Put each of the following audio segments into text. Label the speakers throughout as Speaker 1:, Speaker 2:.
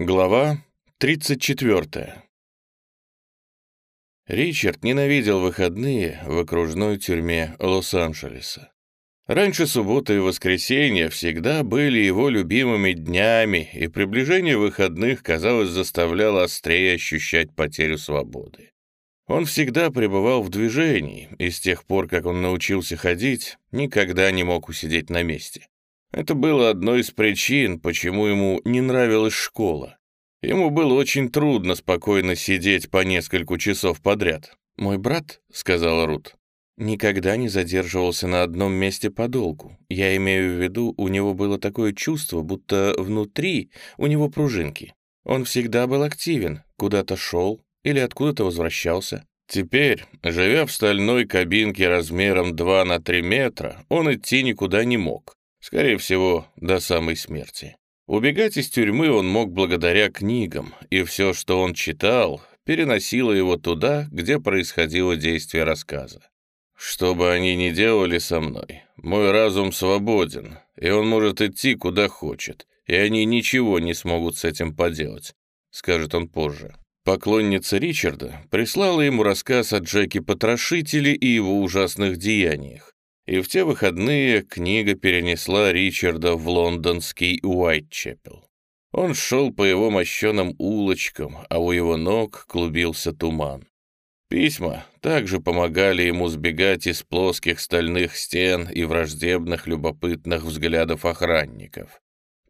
Speaker 1: Глава 34. Ричард ненавидел выходные в окружной тюрьме Лос-Анджелеса. Раньше суббота и воскресенье всегда были его любимыми днями, и приближение выходных, казалось, заставляло острее ощущать потерю свободы. Он всегда пребывал в движении, и с тех пор, как он научился ходить, никогда не мог усидеть на месте. Это было одной из причин, почему ему не нравилась школа. Ему было очень трудно спокойно сидеть по несколько часов подряд. «Мой брат», — сказала Рут, — «никогда не задерживался на одном месте подолгу. Я имею в виду, у него было такое чувство, будто внутри у него пружинки. Он всегда был активен, куда-то шел или откуда-то возвращался. Теперь, живя в стальной кабинке размером 2 на 3 метра, он идти никуда не мог. Скорее всего, до самой смерти. Убегать из тюрьмы он мог благодаря книгам, и все, что он читал, переносило его туда, где происходило действие рассказа. Что бы они ни делали со мной, мой разум свободен, и он может идти куда хочет, и они ничего не смогут с этим поделать, скажет он позже. Поклонница Ричарда прислала ему рассказ о Джеке Потрошителе и его ужасных деяниях и в те выходные книга перенесла Ричарда в лондонский Уайтчепел. Он шел по его мощеным улочкам, а у его ног клубился туман. Письма также помогали ему сбегать из плоских стальных стен и враждебных любопытных взглядов охранников.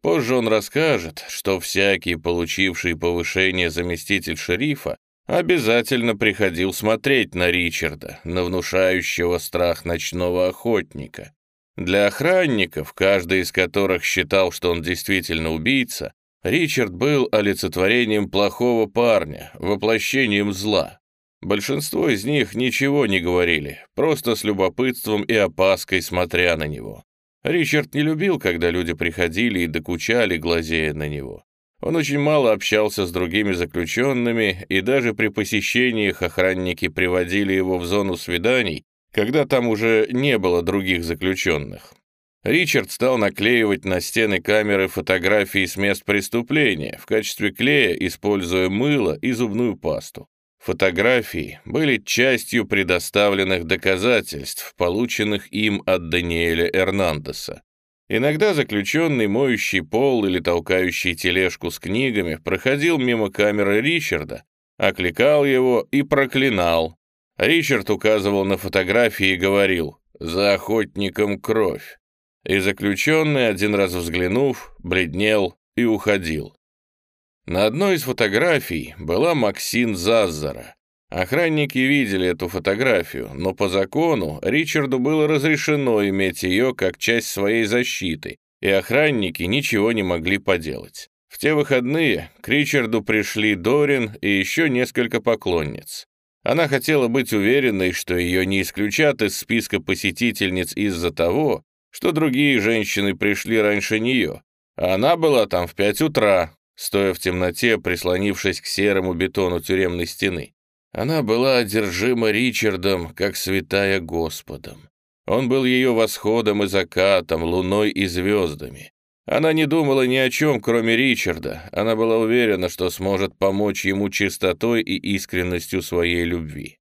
Speaker 1: Позже он расскажет, что всякий, получивший повышение заместитель шерифа, обязательно приходил смотреть на Ричарда, на внушающего страх ночного охотника. Для охранников, каждый из которых считал, что он действительно убийца, Ричард был олицетворением плохого парня, воплощением зла. Большинство из них ничего не говорили, просто с любопытством и опаской смотря на него. Ричард не любил, когда люди приходили и докучали, глазея на него. Он очень мало общался с другими заключенными, и даже при посещениях охранники приводили его в зону свиданий, когда там уже не было других заключенных. Ричард стал наклеивать на стены камеры фотографии с мест преступления, в качестве клея используя мыло и зубную пасту. Фотографии были частью предоставленных доказательств, полученных им от Даниэля Эрнандеса. Иногда заключенный, моющий пол или толкающий тележку с книгами, проходил мимо камеры Ричарда, окликал его и проклинал. Ричард указывал на фотографии и говорил «За охотником кровь». И заключенный, один раз взглянув, бледнел и уходил. На одной из фотографий была Максин Заззара, Охранники видели эту фотографию, но по закону Ричарду было разрешено иметь ее как часть своей защиты, и охранники ничего не могли поделать. В те выходные к Ричарду пришли Дорин и еще несколько поклонниц. Она хотела быть уверенной, что ее не исключат из списка посетительниц из-за того, что другие женщины пришли раньше нее. А она была там в пять утра, стоя в темноте, прислонившись к серому бетону тюремной стены. Она была одержима Ричардом, как святая Господом. Он был ее восходом и закатом, луной и звездами. Она не думала ни о чем, кроме Ричарда. Она была уверена, что сможет помочь ему чистотой и искренностью своей любви.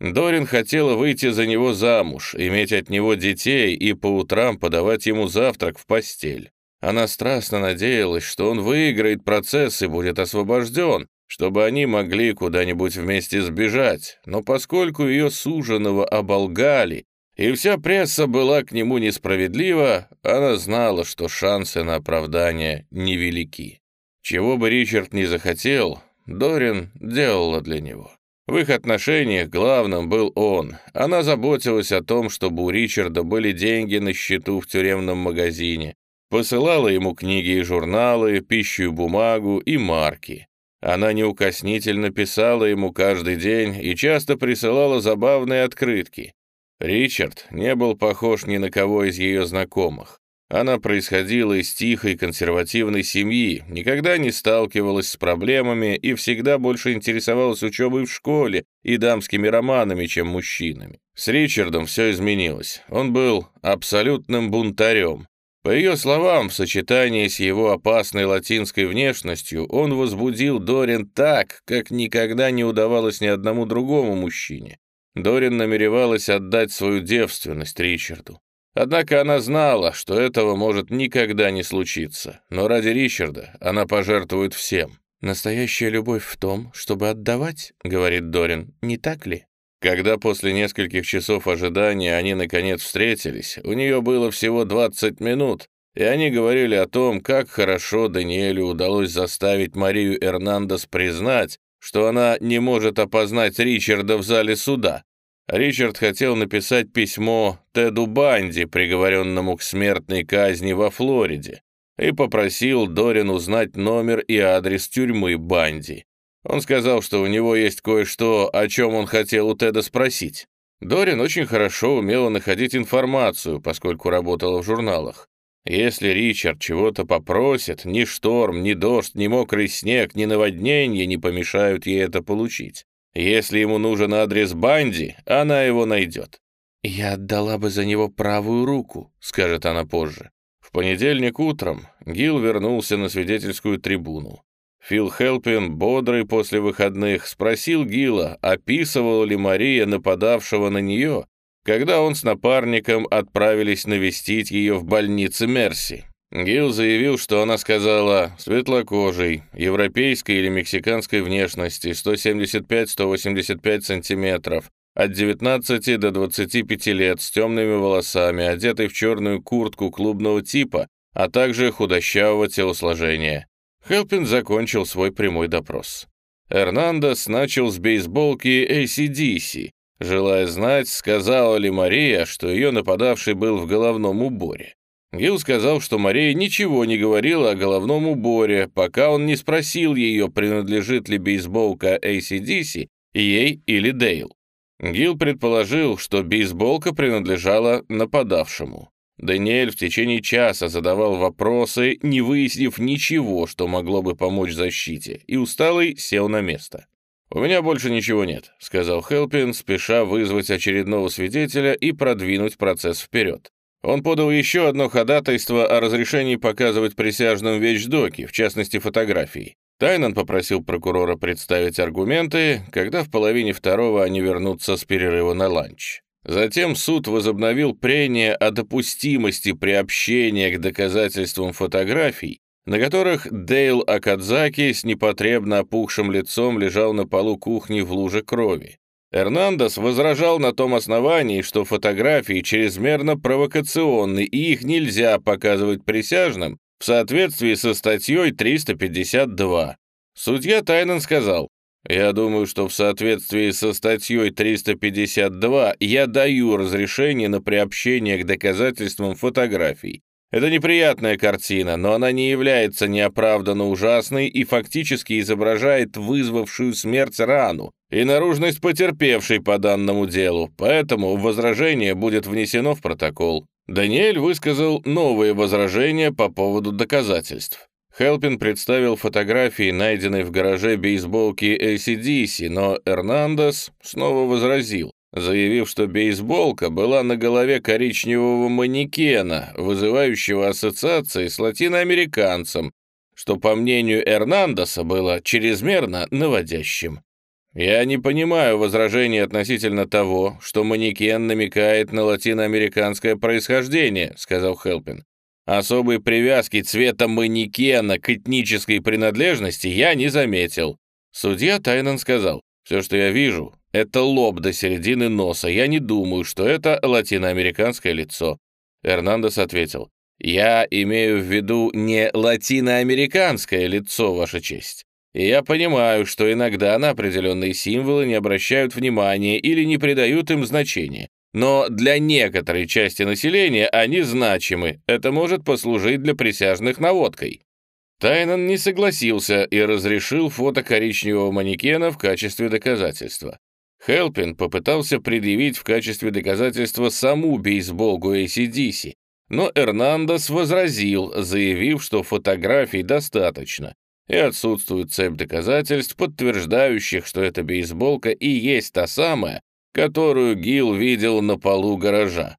Speaker 1: Дорин хотела выйти за него замуж, иметь от него детей и по утрам подавать ему завтрак в постель. Она страстно надеялась, что он выиграет процесс и будет освобожден, чтобы они могли куда-нибудь вместе сбежать, но поскольку ее суженого оболгали, и вся пресса была к нему несправедлива, она знала, что шансы на оправдание невелики. Чего бы Ричард не захотел, Дорин делала для него. В их отношениях главным был он. Она заботилась о том, чтобы у Ричарда были деньги на счету в тюремном магазине, посылала ему книги и журналы, пищу и бумагу и марки. Она неукоснительно писала ему каждый день и часто присылала забавные открытки. Ричард не был похож ни на кого из ее знакомых. Она происходила из тихой консервативной семьи, никогда не сталкивалась с проблемами и всегда больше интересовалась учебой в школе и дамскими романами, чем мужчинами. С Ричардом все изменилось. Он был абсолютным бунтарем. По ее словам, в сочетании с его опасной латинской внешностью он возбудил Дорин так, как никогда не удавалось ни одному другому мужчине. Дорин намеревалась отдать свою девственность Ричарду. Однако она знала, что этого может никогда не случиться, но ради Ричарда она пожертвует всем. «Настоящая любовь в том, чтобы отдавать», — говорит Дорин, — «не так ли?» Когда после нескольких часов ожидания они наконец встретились, у нее было всего 20 минут, и они говорили о том, как хорошо Даниэлю удалось заставить Марию Эрнандес признать, что она не может опознать Ричарда в зале суда. Ричард хотел написать письмо Теду Банди, приговоренному к смертной казни во Флориде, и попросил Дорин узнать номер и адрес тюрьмы Банди. Он сказал, что у него есть кое-что, о чем он хотел у Теда спросить. Дорин очень хорошо умела находить информацию, поскольку работала в журналах. Если Ричард чего-то попросит, ни шторм, ни дождь, ни мокрый снег, ни наводнение не помешают ей это получить. Если ему нужен адрес Банди, она его найдет. «Я отдала бы за него правую руку», — скажет она позже. В понедельник утром Гил вернулся на свидетельскую трибуну. Фил Хелпин, бодрый после выходных, спросил Гила, описывала ли Мария нападавшего на нее, когда он с напарником отправились навестить ее в больнице Мерси. Гил заявил, что она сказала светлокожей, европейской или мексиканской внешности, 175-185 сантиметров, от 19 до 25 лет, с темными волосами, одетой в черную куртку клубного типа, а также худощавого телосложения. Хелпин закончил свой прямой допрос. Эрнандес начал с бейсболки ACDC, желая знать, сказала ли Мария, что ее нападавший был в головном уборе. Гил сказал, что Мария ничего не говорила о головном уборе, пока он не спросил ее, принадлежит ли бейсболка ACDC ей или Дейл. Гил предположил, что бейсболка принадлежала нападавшему. Даниэль в течение часа задавал вопросы, не выяснив ничего, что могло бы помочь защите, и усталый сел на место. «У меня больше ничего нет», — сказал Хелпин, спеша вызвать очередного свидетеля и продвинуть процесс вперед. Он подал еще одно ходатайство о разрешении показывать присяжным вещдоки, в частности фотографии. Тайнан попросил прокурора представить аргументы, когда в половине второго они вернутся с перерыва на ланч. Затем суд возобновил прение о допустимости приобщения к доказательствам фотографий, на которых Дейл Акадзаки с непотребно опухшим лицом лежал на полу кухни в луже крови. Эрнандес возражал на том основании, что фотографии чрезмерно провокационны и их нельзя показывать присяжным в соответствии со статьей 352. Судья Тайнан сказал, «Я думаю, что в соответствии со статьей 352 я даю разрешение на приобщение к доказательствам фотографий. Это неприятная картина, но она не является неоправданно ужасной и фактически изображает вызвавшую смерть рану и наружность потерпевшей по данному делу, поэтому возражение будет внесено в протокол. Даниэль высказал новые возражения по поводу доказательств. Хелпин представил фотографии, найденной в гараже бейсболки ACDC, но Эрнандес снова возразил заявив, что бейсболка была на голове коричневого манекена, вызывающего ассоциации с латиноамериканцем, что, по мнению Эрнандеса, было чрезмерно наводящим. «Я не понимаю возражений относительно того, что манекен намекает на латиноамериканское происхождение», — сказал Хелпин. «Особой привязки цвета манекена к этнической принадлежности я не заметил». Судья Тайнан сказал, «Все, что я вижу, это лоб до середины носа. Я не думаю, что это латиноамериканское лицо». Эрнандес ответил, «Я имею в виду не латиноамериканское лицо, Ваша честь. И я понимаю, что иногда на определенные символы не обращают внимания или не придают им значения. Но для некоторой части населения они значимы. Это может послужить для присяжных наводкой». Тайнан не согласился и разрешил фото коричневого манекена в качестве доказательства. Хелпин попытался предъявить в качестве доказательства саму бейсболку ACDC, но Эрнандес возразил, заявив, что фотографий достаточно, и отсутствует цепь доказательств, подтверждающих, что эта бейсболка и есть та самая, которую Гил видел на полу гаража.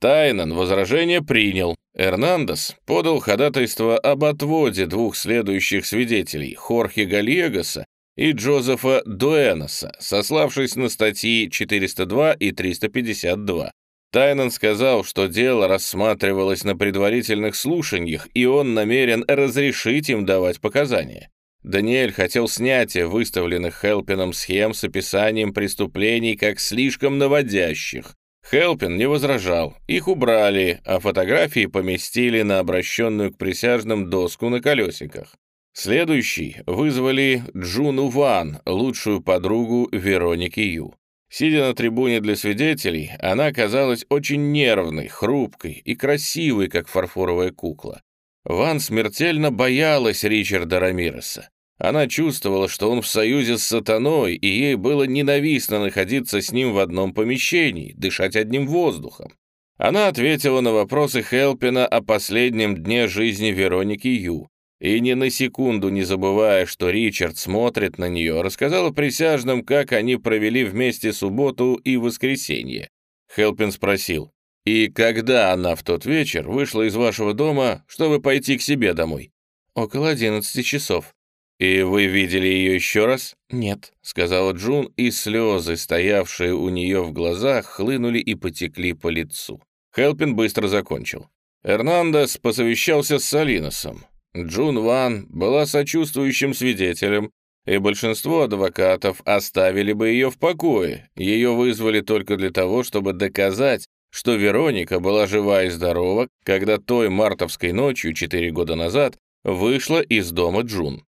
Speaker 1: Тайнан возражение принял. Эрнандес подал ходатайство об отводе двух следующих свидетелей, Хорхе Гальегоса и Джозефа Дуэноса, сославшись на статьи 402 и 352. Тайнан сказал, что дело рассматривалось на предварительных слушаниях, и он намерен разрешить им давать показания. Даниэль хотел снятия выставленных Хелпином схем с описанием преступлений как слишком наводящих, Хелпин не возражал, их убрали, а фотографии поместили на обращенную к присяжным доску на колесиках. Следующий вызвали Джуну Ван, лучшую подругу Вероники Ю. Сидя на трибуне для свидетелей, она казалась очень нервной, хрупкой и красивой, как фарфоровая кукла. Ван смертельно боялась Ричарда Рамиреса. Она чувствовала, что он в союзе с сатаной, и ей было ненавистно находиться с ним в одном помещении, дышать одним воздухом. Она ответила на вопросы Хелпина о последнем дне жизни Вероники Ю, и ни на секунду не забывая, что Ричард смотрит на нее, рассказала присяжным, как они провели вместе субботу и воскресенье. Хелпин спросил, «И когда она в тот вечер вышла из вашего дома, чтобы пойти к себе домой?» «Около одиннадцати часов». «И вы видели ее еще раз?» «Нет», — сказала Джун, и слезы, стоявшие у нее в глазах, хлынули и потекли по лицу. Хелпин быстро закончил. Эрнандес посовещался с Салиносом. Джун Ван была сочувствующим свидетелем, и большинство адвокатов оставили бы ее в покое. Ее вызвали только для того, чтобы доказать, что Вероника была жива и здорова, когда той мартовской ночью, четыре года назад, вышла из дома Джун.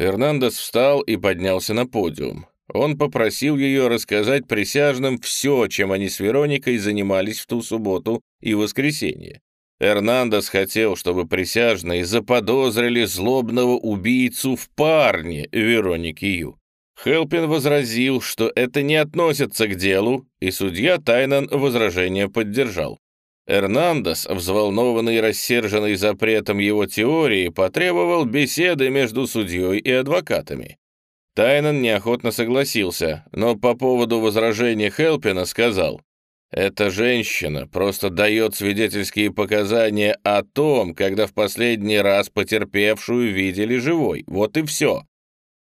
Speaker 1: Эрнандес встал и поднялся на подиум. Он попросил ее рассказать присяжным все, чем они с Вероникой занимались в ту субботу и воскресенье. Эрнандес хотел, чтобы присяжные заподозрили злобного убийцу в парне Вероники Ю. Хелпин возразил, что это не относится к делу, и судья Тайнан возражение поддержал. Эрнандес, взволнованный и рассерженный запретом его теории, потребовал беседы между судьей и адвокатами. Тайнан неохотно согласился, но по поводу возражения Хелпина сказал, «Эта женщина просто дает свидетельские показания о том, когда в последний раз потерпевшую видели живой. Вот и все.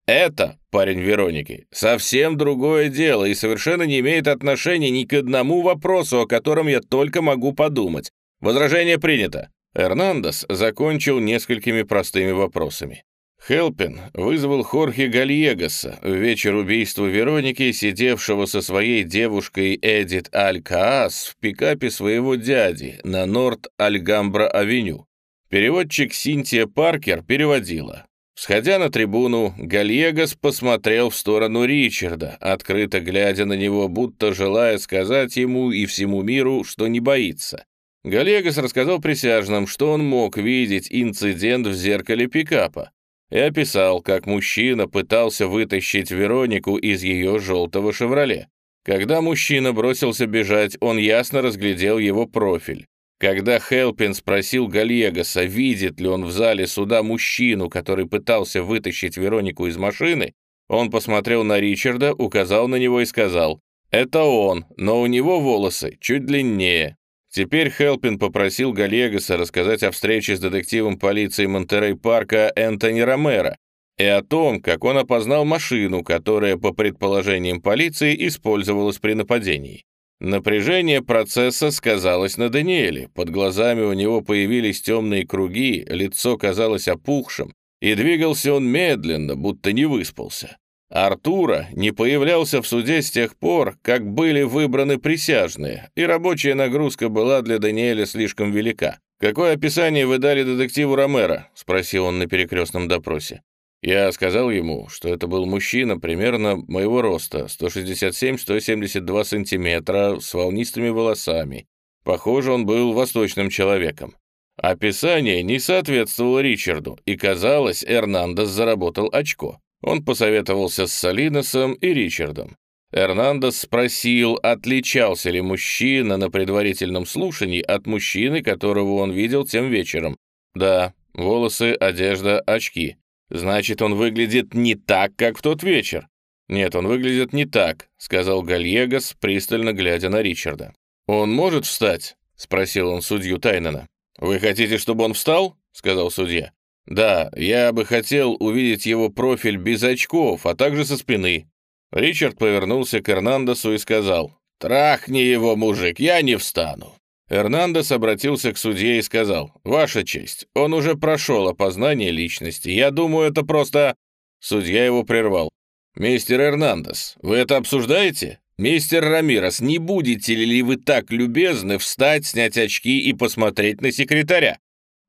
Speaker 1: Это, парень Вероники, совсем другое дело и совершенно не имеет отношения ни к одному вопросу, о котором я только могу подумать. Возражение принято. Эрнандес закончил несколькими простыми вопросами. Хелпин вызвал Хорхе Гальегоса в вечер убийства Вероники, сидевшего со своей девушкой Эдит Аль-Каас в пикапе своего дяди на Норт-Альгамбра-авеню. Переводчик Синтия Паркер переводила. Сходя на трибуну, Гальегас посмотрел в сторону Ричарда, открыто глядя на него, будто желая сказать ему и всему миру, что не боится. Галегас рассказал присяжным, что он мог видеть инцидент в зеркале пикапа, и описал, как мужчина пытался вытащить Веронику из ее желтого «Шевроле». Когда мужчина бросился бежать, он ясно разглядел его профиль. Когда Хелпин спросил Гальегоса, видит ли он в зале суда мужчину, который пытался вытащить Веронику из машины, он посмотрел на Ричарда, указал на него и сказал, «Это он, но у него волосы чуть длиннее». Теперь Хелпин попросил Галегоса рассказать о встрече с детективом полиции Монтерей-парка Энтони Ромеро и о том, как он опознал машину, которая, по предположениям полиции, использовалась при нападении. Напряжение процесса сказалось на Даниэле, под глазами у него появились темные круги, лицо казалось опухшим, и двигался он медленно, будто не выспался. Артура не появлялся в суде с тех пор, как были выбраны присяжные, и рабочая нагрузка была для Даниэля слишком велика. «Какое описание вы дали детективу Ромеро?» — спросил он на перекрестном допросе. Я сказал ему, что это был мужчина примерно моего роста, 167-172 сантиметра, с волнистыми волосами. Похоже, он был восточным человеком. Описание не соответствовало Ричарду, и, казалось, Эрнандес заработал очко. Он посоветовался с Салиносом и Ричардом. Эрнандес спросил, отличался ли мужчина на предварительном слушании от мужчины, которого он видел тем вечером. Да, волосы, одежда, очки. Значит, он выглядит не так, как в тот вечер. Нет, он выглядит не так, сказал Гальегас, пристально глядя на Ричарда. Он может встать? спросил он судью Тайнана. «Вы хотите, чтобы он встал?» — сказал судья. «Да, я бы хотел увидеть его профиль без очков, а также со спины». Ричард повернулся к Эрнандесу и сказал, «Трахни его, мужик, я не встану». Эрнандес обратился к судье и сказал, «Ваша честь, он уже прошел опознание личности. Я думаю, это просто...» Судья его прервал. «Мистер Эрнандес, вы это обсуждаете? Мистер Рамирос, не будете ли вы так любезны встать, снять очки и посмотреть на секретаря?»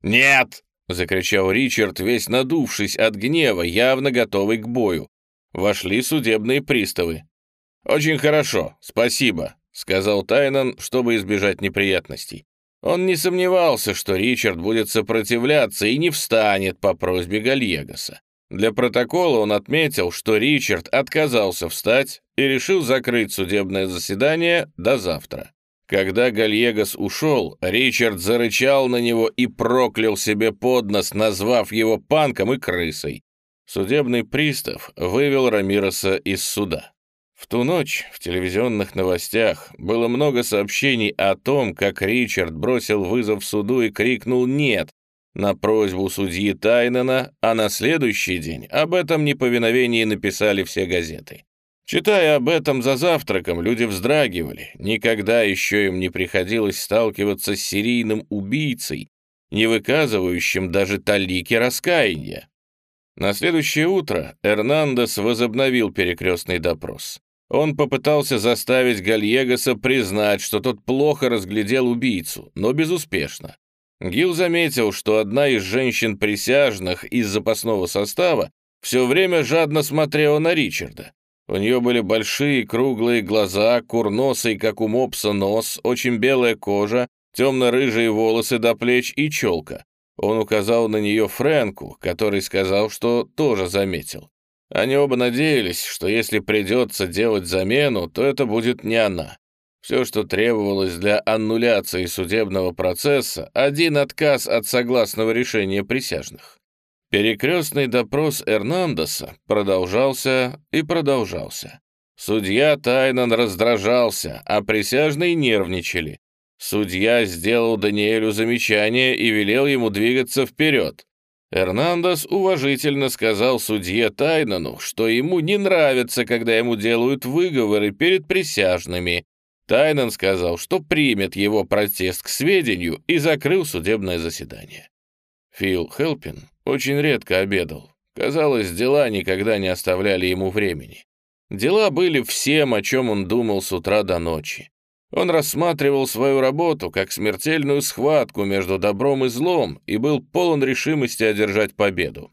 Speaker 1: «Нет!» — закричал Ричард, весь надувшись от гнева, явно готовый к бою. Вошли судебные приставы. «Очень хорошо, спасибо», — сказал Тайнан, чтобы избежать неприятностей. Он не сомневался, что Ричард будет сопротивляться и не встанет по просьбе Гальегоса. Для протокола он отметил, что Ричард отказался встать и решил закрыть судебное заседание до завтра. Когда Гальегос ушел, Ричард зарычал на него и проклял себе под нос, назвав его панком и крысой. Судебный пристав вывел Рамироса из суда. В ту ночь в телевизионных новостях было много сообщений о том, как Ричард бросил вызов суду и крикнул «нет» на просьбу судьи Тайнена, а на следующий день об этом неповиновении написали все газеты. Читая об этом за завтраком, люди вздрагивали. Никогда еще им не приходилось сталкиваться с серийным убийцей, не выказывающим даже талики раскаяния. На следующее утро Эрнандес возобновил перекрестный допрос. Он попытался заставить Гальегоса признать, что тот плохо разглядел убийцу, но безуспешно. Гил заметил, что одна из женщин-присяжных из запасного состава все время жадно смотрела на Ричарда. У нее были большие круглые глаза, курносый, как у мопса, нос, очень белая кожа, темно-рыжие волосы до плеч и челка. Он указал на нее Фрэнку, который сказал, что тоже заметил. Они оба надеялись, что если придется делать замену, то это будет не она. Все, что требовалось для аннуляции судебного процесса, один отказ от согласного решения присяжных. Перекрестный допрос Эрнандеса продолжался и продолжался. Судья Тайнан раздражался, а присяжные нервничали. Судья сделал Даниэлю замечание и велел ему двигаться вперед. Эрнандес уважительно сказал судье Тайнану, что ему не нравится, когда ему делают выговоры перед присяжными. Тайнан сказал, что примет его протест к сведению и закрыл судебное заседание. Фил Хелпин очень редко обедал. Казалось, дела никогда не оставляли ему времени. Дела были всем, о чем он думал с утра до ночи. Он рассматривал свою работу как смертельную схватку между добром и злом и был полон решимости одержать победу.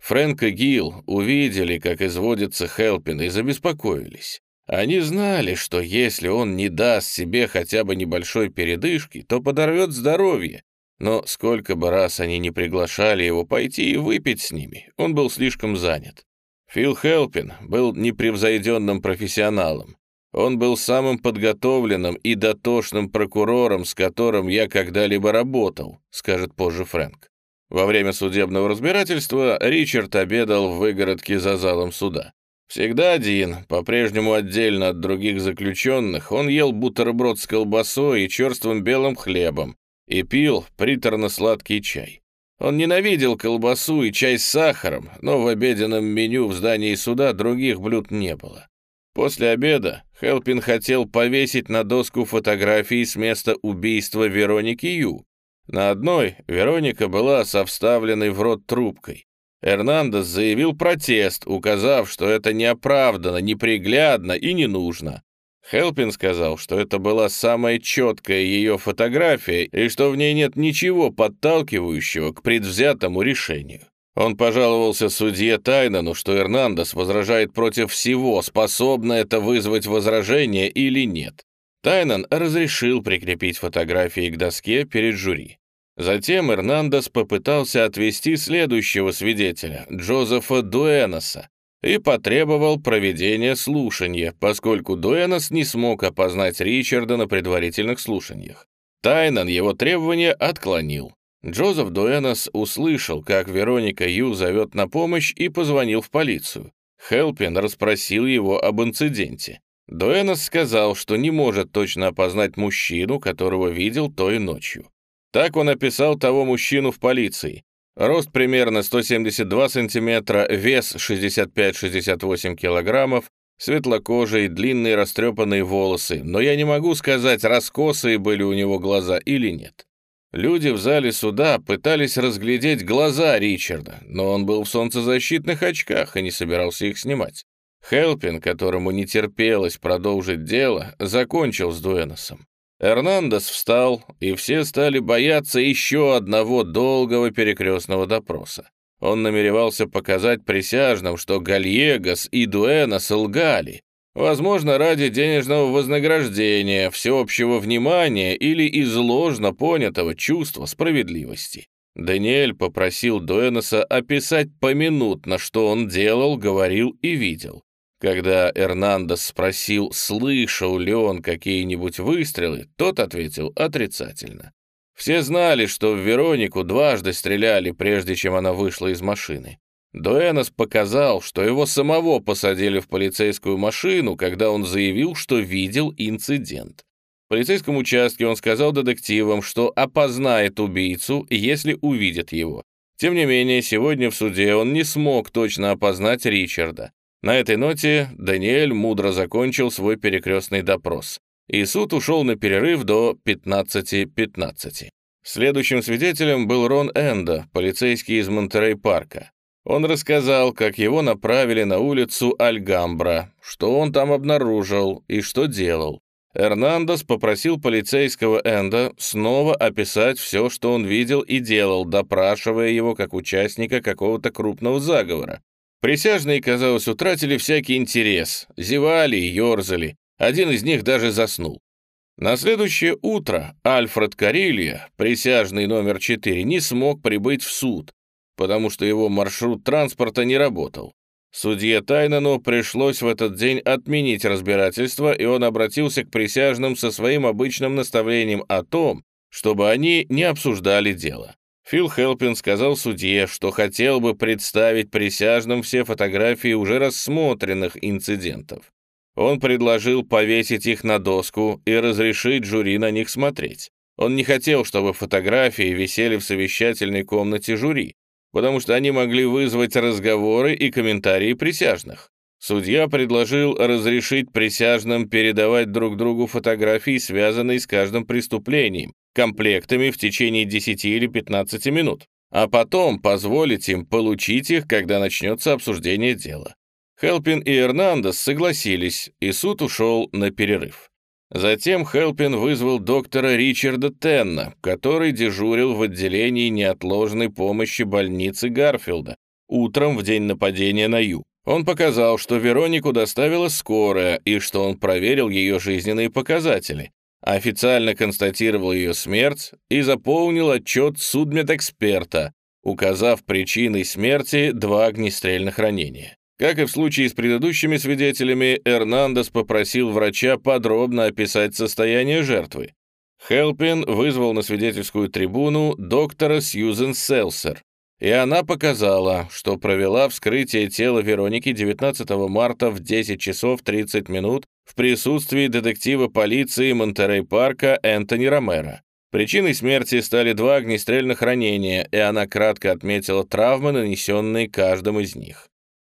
Speaker 1: Фрэнк и Гилл увидели, как изводится Хелпин, и забеспокоились. Они знали, что если он не даст себе хотя бы небольшой передышки, то подорвет здоровье. Но сколько бы раз они не приглашали его пойти и выпить с ними, он был слишком занят. Фил Хелпин был непревзойденным профессионалом. Он был самым подготовленным и дотошным прокурором, с которым я когда-либо работал», — скажет позже Фрэнк. Во время судебного разбирательства Ричард обедал в выгородке за залом суда. Всегда один, по-прежнему отдельно от других заключенных, он ел бутерброд с колбасой и черствым белым хлебом и пил приторно-сладкий чай. Он ненавидел колбасу и чай с сахаром, но в обеденном меню в здании суда других блюд не было. После обеда Хелпин хотел повесить на доску фотографии с места убийства Вероники Ю. На одной Вероника была со вставленной в рот трубкой. Эрнандес заявил протест, указав, что это неоправданно, неприглядно и не нужно. Хелпин сказал, что это была самая четкая ее фотография и что в ней нет ничего подталкивающего к предвзятому решению. Он пожаловался судье Тайнану, что Эрнандес возражает против всего, способно это вызвать возражение или нет. Тайнан разрешил прикрепить фотографии к доске перед жюри. Затем Эрнандес попытался отвести следующего свидетеля, Джозефа Дуэноса, и потребовал проведения слушания, поскольку Дуэнос не смог опознать Ричарда на предварительных слушаниях. Тайнан его требования отклонил. Джозеф Дуэнос услышал, как Вероника Ю зовет на помощь и позвонил в полицию. Хелпин расспросил его об инциденте. Дуэнос сказал, что не может точно опознать мужчину, которого видел той ночью. Так он описал того мужчину в полиции. Рост примерно 172 сантиметра, вес 65-68 килограммов, светлокожие, длинные растрепанные волосы, но я не могу сказать, раскосые были у него глаза или нет. Люди в зале суда пытались разглядеть глаза Ричарда, но он был в солнцезащитных очках и не собирался их снимать. Хелпин, которому не терпелось продолжить дело, закончил с Дуэносом. Эрнандес встал, и все стали бояться еще одного долгого перекрестного допроса. Он намеревался показать присяжным, что Гальегас и Дуэнос лгали, возможно, ради денежного вознаграждения, всеобщего внимания или из ложно понятого чувства справедливости. Даниэль попросил Дуэноса описать поминутно, что он делал, говорил и видел. Когда Эрнандес спросил, слышал ли он какие-нибудь выстрелы, тот ответил отрицательно. Все знали, что в Веронику дважды стреляли, прежде чем она вышла из машины. Дуэнос показал, что его самого посадили в полицейскую машину, когда он заявил, что видел инцидент. В полицейском участке он сказал детективам, что опознает убийцу, если увидит его. Тем не менее, сегодня в суде он не смог точно опознать Ричарда. На этой ноте Даниэль мудро закончил свой перекрестный допрос, и суд ушел на перерыв до 15.15. .15. Следующим свидетелем был Рон Энда, полицейский из Монтерей-парка. Он рассказал, как его направили на улицу Альгамбра, что он там обнаружил и что делал. Эрнандес попросил полицейского Энда снова описать все, что он видел и делал, допрашивая его как участника какого-то крупного заговора. Присяжные, казалось, утратили всякий интерес, зевали и ерзали, один из них даже заснул. На следующее утро Альфред Карилья, присяжный номер 4, не смог прибыть в суд, потому что его маршрут транспорта не работал. Судье Тайнану пришлось в этот день отменить разбирательство, и он обратился к присяжным со своим обычным наставлением о том, чтобы они не обсуждали дело. Фил Хелпин сказал судье, что хотел бы представить присяжным все фотографии уже рассмотренных инцидентов. Он предложил повесить их на доску и разрешить жюри на них смотреть. Он не хотел, чтобы фотографии висели в совещательной комнате жюри, потому что они могли вызвать разговоры и комментарии присяжных. Судья предложил разрешить присяжным передавать друг другу фотографии, связанные с каждым преступлением, комплектами в течение 10 или 15 минут, а потом позволить им получить их, когда начнется обсуждение дела. Хелпин и Эрнандес согласились, и суд ушел на перерыв. Затем Хелпин вызвал доктора Ричарда Тенна, который дежурил в отделении неотложной помощи больницы Гарфилда утром в день нападения на Ю. Он показал, что Веронику доставила скорая и что он проверил ее жизненные показатели, официально констатировал ее смерть и заполнил отчет судмедэксперта, указав причиной смерти два огнестрельных ранения. Как и в случае с предыдущими свидетелями, Эрнандес попросил врача подробно описать состояние жертвы. Хелпин вызвал на свидетельскую трибуну доктора Сьюзен Селсер, и она показала, что провела вскрытие тела Вероники 19 марта в 10 часов 30 минут в присутствии детектива полиции Монтерей-парка Энтони Ромеро. Причиной смерти стали два огнестрельных ранения, и она кратко отметила травмы, нанесенные каждым из них.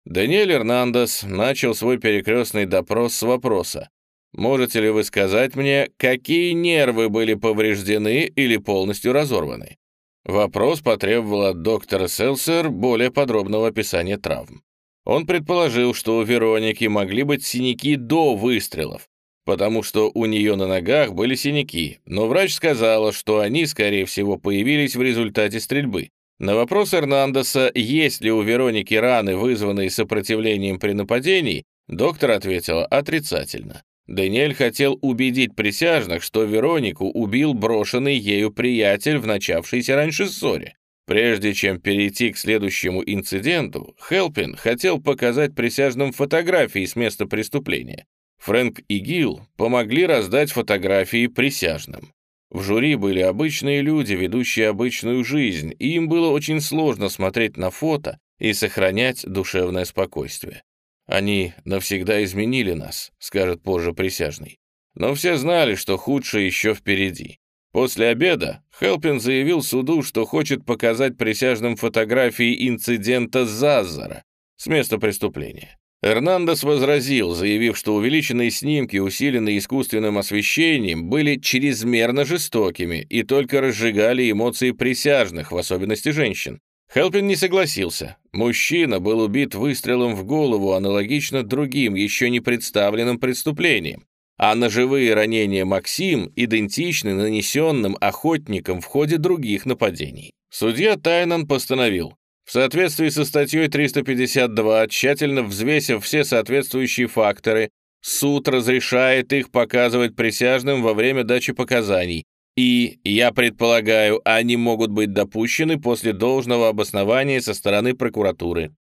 Speaker 1: Даниэль Эрнандес начал свой перекрестный допрос с вопроса. «Можете ли вы сказать мне, какие нервы были повреждены или полностью разорваны?» Вопрос потребовал от доктора Селсер более подробного описания травм. Он предположил, что у Вероники могли быть синяки до выстрелов, потому что у нее на ногах были синяки, но врач сказала, что они, скорее всего, появились в результате стрельбы. На вопрос Эрнандеса, есть ли у Вероники раны, вызванные сопротивлением при нападении, доктор ответила отрицательно. Даниэль хотел убедить присяжных, что Веронику убил брошенный ею приятель в начавшейся раньше ссоре. Прежде чем перейти к следующему инциденту, Хелпин хотел показать присяжным фотографии с места преступления. Фрэнк и Гилл помогли раздать фотографии присяжным. В жюри были обычные люди, ведущие обычную жизнь, и им было очень сложно смотреть на фото и сохранять душевное спокойствие. Они навсегда изменили нас, скажет позже присяжный. Но все знали, что худшее еще впереди. После обеда Хелпин заявил суду, что хочет показать присяжным фотографии инцидента Зазара с места преступления. Эрнандес возразил, заявив, что увеличенные снимки, усиленные искусственным освещением, были чрезмерно жестокими и только разжигали эмоции присяжных, в особенности женщин. Хелпин не согласился. Мужчина был убит выстрелом в голову, аналогично другим, еще не представленным преступлениям. А ножевые ранения Максим идентичны нанесенным охотникам в ходе других нападений. Судья Тайнан постановил, в соответствии со статьей 352, тщательно взвесив все соответствующие факторы, суд разрешает их показывать присяжным во время дачи показаний, и, я предполагаю, они могут быть допущены после должного обоснования со стороны прокуратуры.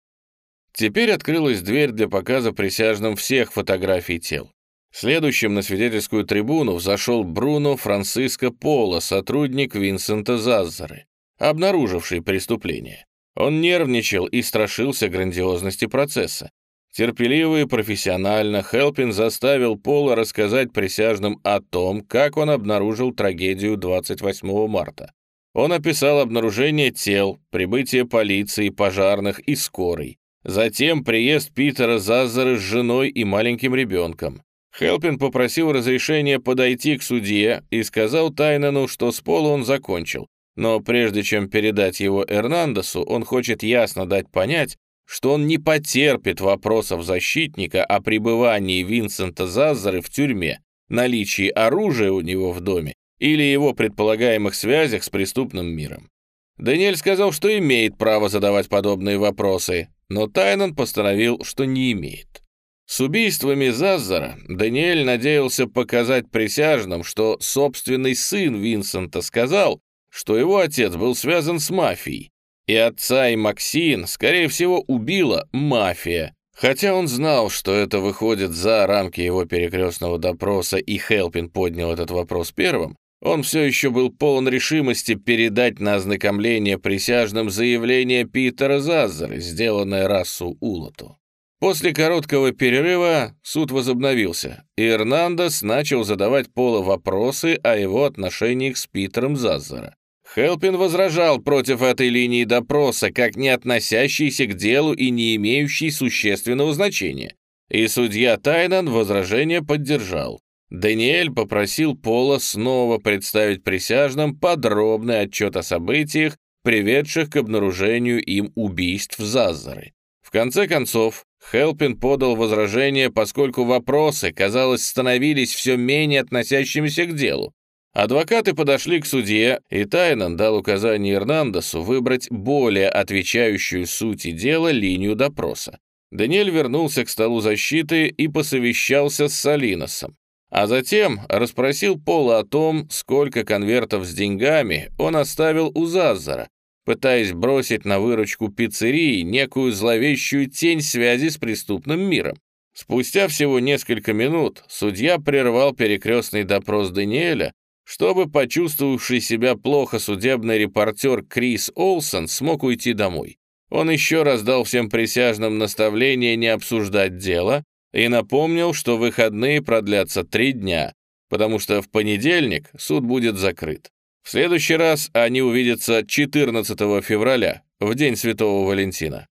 Speaker 1: Теперь открылась дверь для показа присяжным всех фотографий тел. Следующим на свидетельскую трибуну взошел Бруно Франциско Поло, сотрудник Винсента Заззары, обнаруживший преступление. Он нервничал и страшился грандиозности процесса. Терпеливо и профессионально Хелпин заставил Пола рассказать присяжным о том, как он обнаружил трагедию 28 марта. Он описал обнаружение тел, прибытие полиции, пожарных и скорой. Затем приезд Питера Заззера с женой и маленьким ребенком. Хелпин попросил разрешения подойти к судье и сказал Тайнану, что с Пола он закончил, но прежде чем передать его Эрнандесу, он хочет ясно дать понять, что он не потерпит вопросов защитника о пребывании Винсента Заззары в тюрьме, наличии оружия у него в доме или его предполагаемых связях с преступным миром. Даниэль сказал, что имеет право задавать подобные вопросы, но Тайнан постановил, что не имеет. С убийствами Заззара Даниэль надеялся показать присяжным, что собственный сын Винсента сказал, что его отец был связан с мафией, и отца и Максин, скорее всего, убила мафия, хотя он знал, что это выходит за рамки его перекрестного допроса, и Хелпин поднял этот вопрос первым, он все еще был полон решимости передать на ознакомление присяжным заявление Питера Заззера, сделанное расу Улоту. После короткого перерыва суд возобновился, и Эрнандес начал задавать Пола вопросы о его отношениях с Питером Заззера. Хелпин возражал против этой линии допроса, как не относящейся к делу и не имеющей существенного значения. И судья Тайнан возражение поддержал. Даниэль попросил Пола снова представить присяжным подробный отчет о событиях, приведших к обнаружению им убийств Заззары. В конце концов, Хелпин подал возражение, поскольку вопросы, казалось, становились все менее относящимися к делу, Адвокаты подошли к судье, и Тайнан дал указание Эрнандесу выбрать более отвечающую сути дела линию допроса. Даниэль вернулся к столу защиты и посовещался с Салиносом, а затем расспросил Пола о том, сколько конвертов с деньгами он оставил у Заззара, пытаясь бросить на выручку пиццерии некую зловещую тень связи с преступным миром. Спустя всего несколько минут судья прервал перекрестный допрос Даниэля чтобы почувствовавший себя плохо судебный репортер Крис Олсон смог уйти домой. Он еще раз дал всем присяжным наставление не обсуждать дело и напомнил, что выходные продлятся три дня, потому что в понедельник суд будет закрыт. В следующий раз они увидятся 14 февраля, в день Святого Валентина.